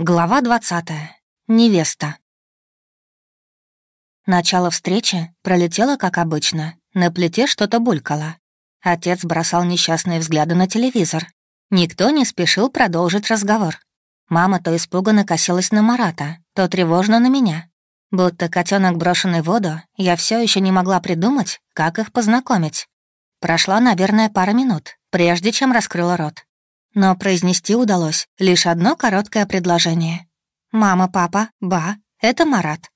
Глава 20. Невеста. Начало встречи пролетело, как обычно. На плите что-то булькало. Отец бросал несчастные взгляды на телевизор. Никто не спешил продолжить разговор. Мама то испуганно косилась на Марата, то тревожно на меня. Будто котенок брошенный в воду, я все еще не могла придумать, как их познакомить. Прошла, наверное, пара минут, прежде чем раскрыла рот но произнести удалось лишь одно короткое предложение. «Мама, папа, ба, это Марат».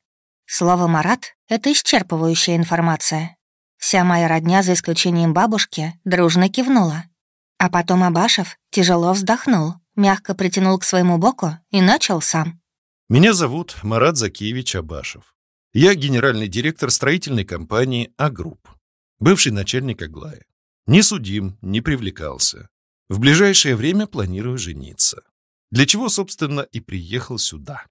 Слово «Марат» — это исчерпывающая информация. Вся моя родня, за исключением бабушки, дружно кивнула. А потом Абашев тяжело вздохнул, мягко притянул к своему боку и начал сам. «Меня зовут Марат Закиевич Абашев. Я генеральный директор строительной компании «Агрупп», бывший начальник Аглая. Не судим, не привлекался. В ближайшее время планирую жениться. Для чего, собственно, и приехал сюда.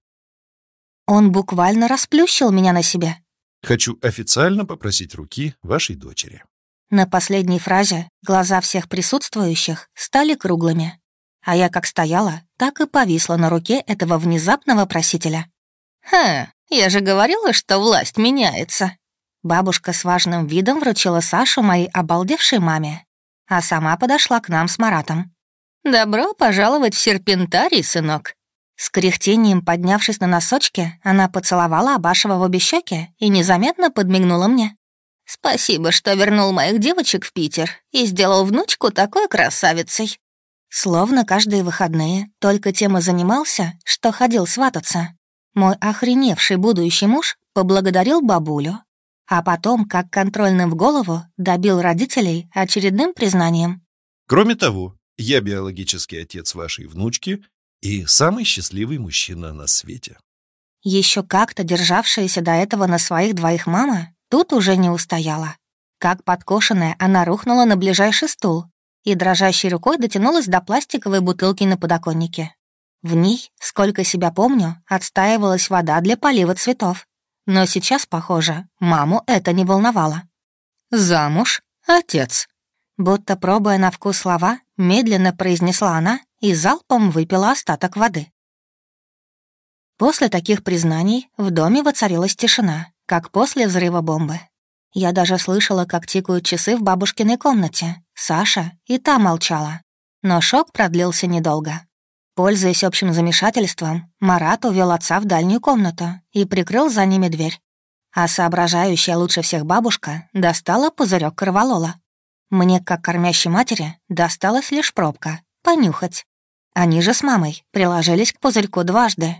Он буквально расплющил меня на себя. Хочу официально попросить руки вашей дочери. На последней фразе глаза всех присутствующих стали круглыми. А я как стояла, так и повисла на руке этого внезапного просителя. «Ха, я же говорила, что власть меняется». Бабушка с важным видом вручила Сашу моей обалдевшей маме а сама подошла к нам с Маратом. «Добро пожаловать в серпентарий, сынок!» С кряхтением, поднявшись на носочки, она поцеловала Абашева в обе щеки и незаметно подмигнула мне. «Спасибо, что вернул моих девочек в Питер и сделал внучку такой красавицей». Словно каждые выходные только тем и занимался, что ходил свататься. Мой охреневший будущий муж поблагодарил бабулю, а потом, как контрольным в голову, добил родителей очередным признанием. Кроме того, я биологический отец вашей внучки и самый счастливый мужчина на свете. Еще как-то державшаяся до этого на своих двоих мама тут уже не устояла. Как подкошенная, она рухнула на ближайший стул и дрожащей рукой дотянулась до пластиковой бутылки на подоконнике. В ней, сколько себя помню, отстаивалась вода для полива цветов. Но сейчас, похоже, маму это не волновало. «Замуж? Отец?» Будто пробуя на вкус слова, медленно произнесла она и залпом выпила остаток воды. После таких признаний в доме воцарилась тишина, как после взрыва бомбы. Я даже слышала, как тикают часы в бабушкиной комнате. Саша и та молчала. Но шок продлился недолго. Пользуясь общим замешательством, Марат увел отца в дальнюю комнату и прикрыл за ними дверь. А соображающая лучше всех бабушка достала пузырек корвалола. Мне, как кормящей матери, досталась лишь пробка — понюхать. Они же с мамой приложились к пузырьку дважды.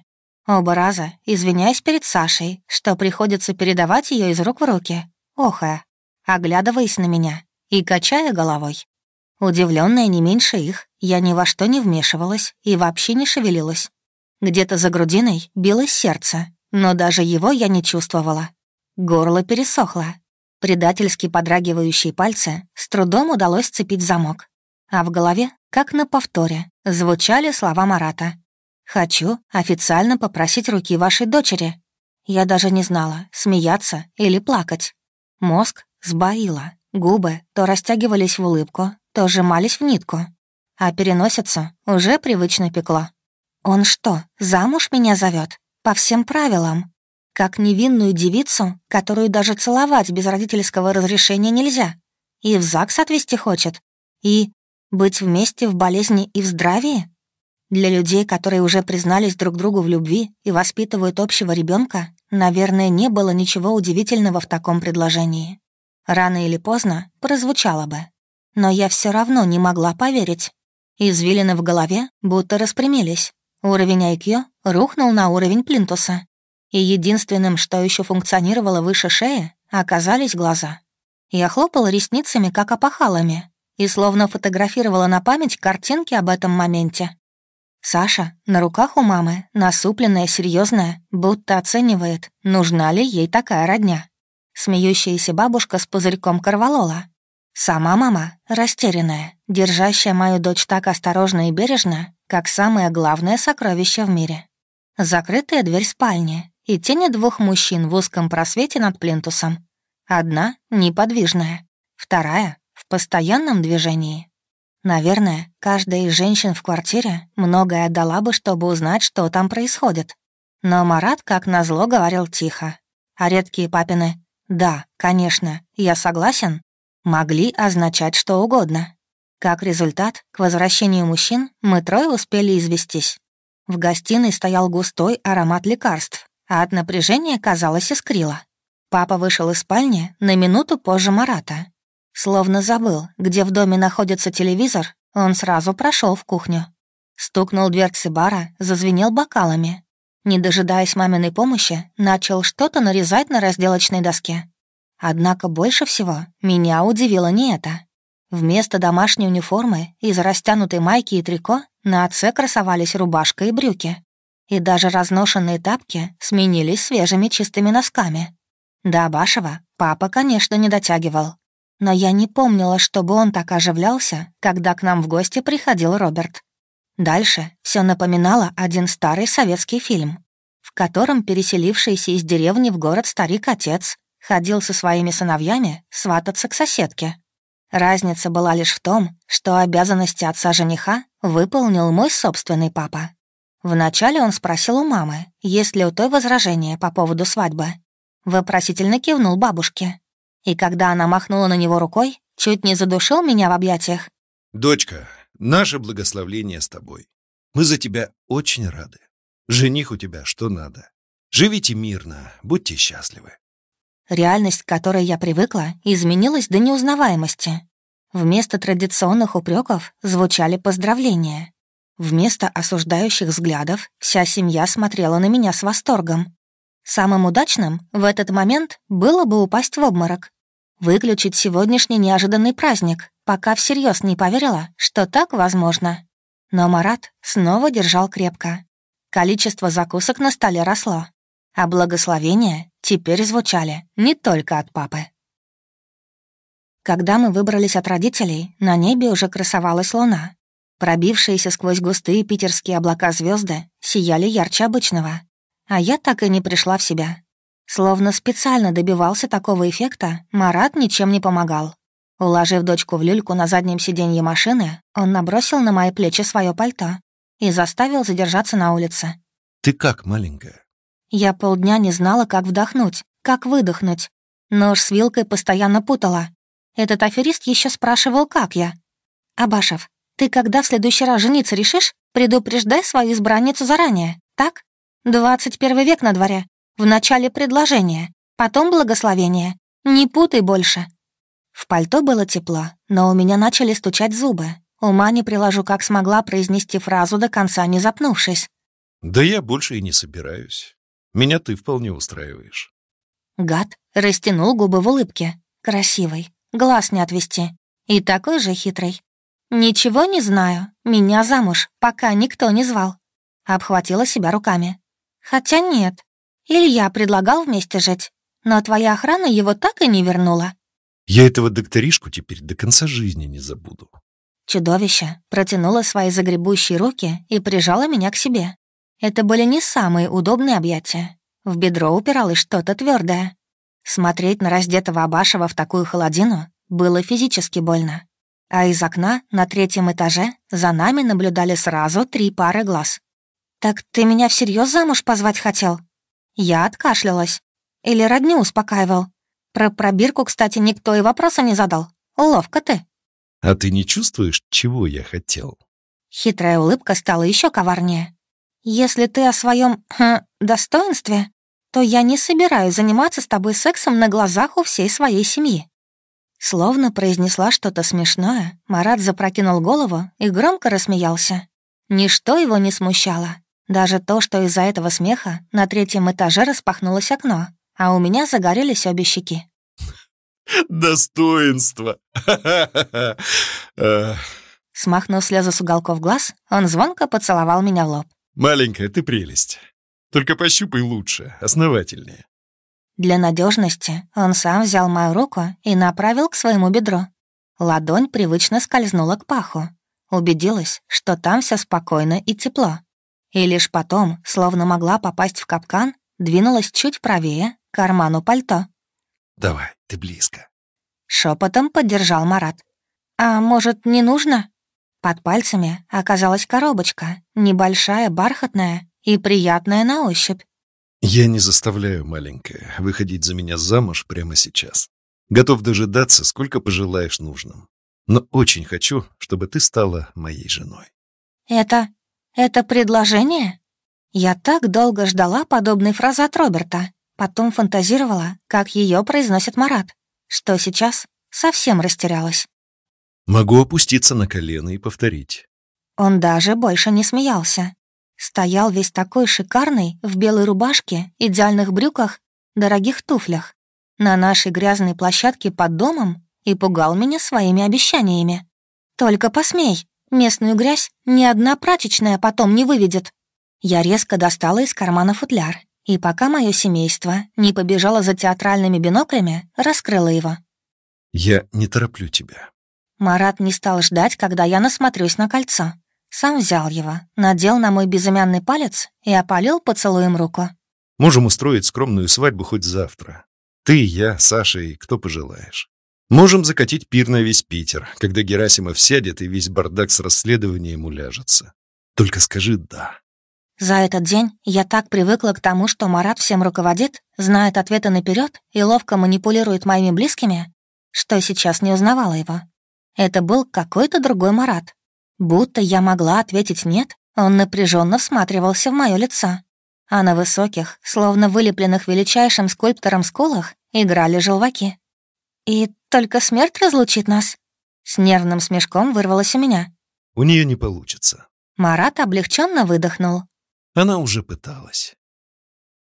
Оба раза, извиняясь перед Сашей, что приходится передавать ее из рук в руки, охая, оглядываясь на меня и качая головой. Удивленная не меньше их, я ни во что не вмешивалась и вообще не шевелилась. Где-то за грудиной билось сердце, но даже его я не чувствовала. Горло пересохло. Предательски подрагивающие пальцы с трудом удалось сцепить замок. А в голове, как на повторе, звучали слова Марата. «Хочу официально попросить руки вашей дочери». Я даже не знала, смеяться или плакать. Мозг сбоило, губы то растягивались в улыбку, то сжимались в нитку, а переносицу уже привычно пекло. Он что, замуж меня зовет? По всем правилам? Как невинную девицу, которую даже целовать без родительского разрешения нельзя? И в ЗАГС отвезти хочет? И быть вместе в болезни и в здравии? Для людей, которые уже признались друг другу в любви и воспитывают общего ребенка, наверное, не было ничего удивительного в таком предложении. Рано или поздно прозвучало бы. Но я все равно не могла поверить. Извилины в голове будто распрямились. Уровень IQ рухнул на уровень плинтуса. И единственным, что еще функционировало выше шеи, оказались глаза. Я хлопала ресницами, как опахалами, и словно фотографировала на память картинки об этом моменте. Саша на руках у мамы, насупленная, серьезная, будто оценивает, нужна ли ей такая родня. Смеющаяся бабушка с пузырьком корвалола, Сама мама, растерянная, держащая мою дочь так осторожно и бережно, как самое главное сокровище в мире. Закрытая дверь спальни и тени двух мужчин в узком просвете над плинтусом. Одна — неподвижная, вторая — в постоянном движении. Наверное, каждая из женщин в квартире многое отдала бы, чтобы узнать, что там происходит. Но Марат, как назло, говорил тихо. А редкие папины «Да, конечно, я согласен» могли означать что угодно. Как результат, к возвращению мужчин мы трое успели известись. В гостиной стоял густой аромат лекарств, а от напряжения, казалось, искрило. Папа вышел из спальни на минуту позже Марата. Словно забыл, где в доме находится телевизор, он сразу прошел в кухню. Стукнул дверцы бара, зазвенел бокалами. Не дожидаясь маминой помощи, начал что-то нарезать на разделочной доске. Однако больше всего меня удивило не это. Вместо домашней униформы из растянутой майки и трико на отце красовались рубашка и брюки. И даже разношенные тапки сменились свежими чистыми носками. До Абашева папа, конечно, не дотягивал. Но я не помнила, чтобы он так оживлялся, когда к нам в гости приходил Роберт. Дальше все напоминало один старый советский фильм, в котором переселившийся из деревни в город старик-отец ходил со своими сыновьями свататься к соседке. Разница была лишь в том, что обязанности отца жениха выполнил мой собственный папа. Вначале он спросил у мамы, есть ли у той возражения по поводу свадьбы. Вопросительно кивнул бабушке. И когда она махнула на него рукой, чуть не задушил меня в объятиях. «Дочка, наше благословление с тобой. Мы за тебя очень рады. Жених у тебя что надо. Живите мирно, будьте счастливы. Реальность, к которой я привыкла, изменилась до неузнаваемости. Вместо традиционных упреков звучали поздравления. Вместо осуждающих взглядов вся семья смотрела на меня с восторгом. Самым удачным в этот момент было бы упасть в обморок. Выключить сегодняшний неожиданный праздник, пока всерьез не поверила, что так возможно. Но Марат снова держал крепко. Количество закусок на столе росло, а благословения теперь звучали не только от папы. Когда мы выбрались от родителей, на небе уже красовалась луна. Пробившиеся сквозь густые питерские облака звезды сияли ярче обычного. А я так и не пришла в себя. Словно специально добивался такого эффекта, Марат ничем не помогал. Уложив дочку в люльку на заднем сиденье машины, он набросил на мои плечи свое пальто и заставил задержаться на улице. «Ты как, маленькая?» Я полдня не знала, как вдохнуть, как выдохнуть. Нож с вилкой постоянно путала. Этот аферист еще спрашивал, как я. «Абашев, ты когда в следующий раз жениться решишь, предупреждай свою избранницу заранее, так? 21 век на дворе. В начале предложения, потом благословение. Не путай больше». В пальто было тепло, но у меня начали стучать зубы. Ума не приложу, как смогла произнести фразу до конца, не запнувшись. «Да я больше и не собираюсь. Меня ты вполне устраиваешь». Гад растянул губы в улыбке. Красивый, глаз не отвести. И такой же хитрый. «Ничего не знаю. Меня замуж пока никто не звал». Обхватила себя руками. «Хотя нет. Илья предлагал вместе жить, но твоя охрана его так и не вернула». «Я этого докторишку теперь до конца жизни не забуду». Чудовище протянуло свои загребущие руки и прижало меня к себе. Это были не самые удобные объятия. В бедро упиралось что-то твердое. Смотреть на раздетого Абашева в такую холодину было физически больно. А из окна на третьем этаже за нами наблюдали сразу три пары глаз. «Так ты меня всерьез замуж позвать хотел?» Я откашлялась. Или родню успокаивал. Про пробирку, кстати, никто и вопроса не задал. Ловко ты. «А ты не чувствуешь, чего я хотел?» Хитрая улыбка стала еще коварнее. «Если ты о своем хм, достоинстве, то я не собираюсь заниматься с тобой сексом на глазах у всей своей семьи». Словно произнесла что-то смешное, Марат запрокинул голову и громко рассмеялся. Ничто его не смущало. Даже то, что из-за этого смеха на третьем этаже распахнулось окно, а у меня загорелись обе щеки. «Достоинство!» Смахнув слезы с уголков глаз, он звонко поцеловал меня в лоб. Маленькая, ты прелесть. Только пощупай лучше, основательнее. Для надежности он сам взял мою руку и направил к своему бедру. Ладонь привычно скользнула к паху. Убедилась, что там все спокойно и тепло. И лишь потом, словно могла попасть в капкан, двинулась чуть правее, к карману пальто. «Давай, ты близко». Шепотом поддержал Марат. «А может, не нужно?» Под пальцами оказалась коробочка, небольшая, бархатная и приятная на ощупь. Я не заставляю, маленькая, выходить за меня замуж прямо сейчас. Готов дожидаться, сколько пожелаешь нужным. Но очень хочу, чтобы ты стала моей женой. Это... это предложение? Я так долго ждала подобной фразы от Роберта. Потом фантазировала, как ее произносит Марат. Что сейчас? Совсем растерялась. Могу опуститься на колено и повторить. Он даже больше не смеялся. Стоял весь такой шикарный, в белой рубашке, идеальных брюках, дорогих туфлях, на нашей грязной площадке под домом и пугал меня своими обещаниями. «Только посмей, местную грязь ни одна прачечная потом не выведет». Я резко достала из кармана футляр, и пока мое семейство не побежало за театральными биноклями, раскрыла его. «Я не тороплю тебя». Марат не стал ждать, когда я насмотрюсь на кольцо. Сам взял его, надел на мой безымянный палец и опалил поцелуем руку. «Можем устроить скромную свадьбу хоть завтра. Ты, я, Саша и кто пожелаешь. Можем закатить пир на весь Питер, когда Герасимов сядет и весь бардак с расследованием уляжется. Только скажи «да». За этот день я так привыкла к тому, что Марат всем руководит, знает ответы наперед и ловко манипулирует моими близкими, что сейчас не узнавала его. Это был какой-то другой Марат. Будто я могла ответить «нет», он напряженно всматривался в мое лицо а на высоких, словно вылепленных величайшим скульптором скулах, играли желваки. «И только смерть разлучит нас?» С нервным смешком вырвалось у меня. «У нее не получится». Марат облегченно выдохнул. Она уже пыталась.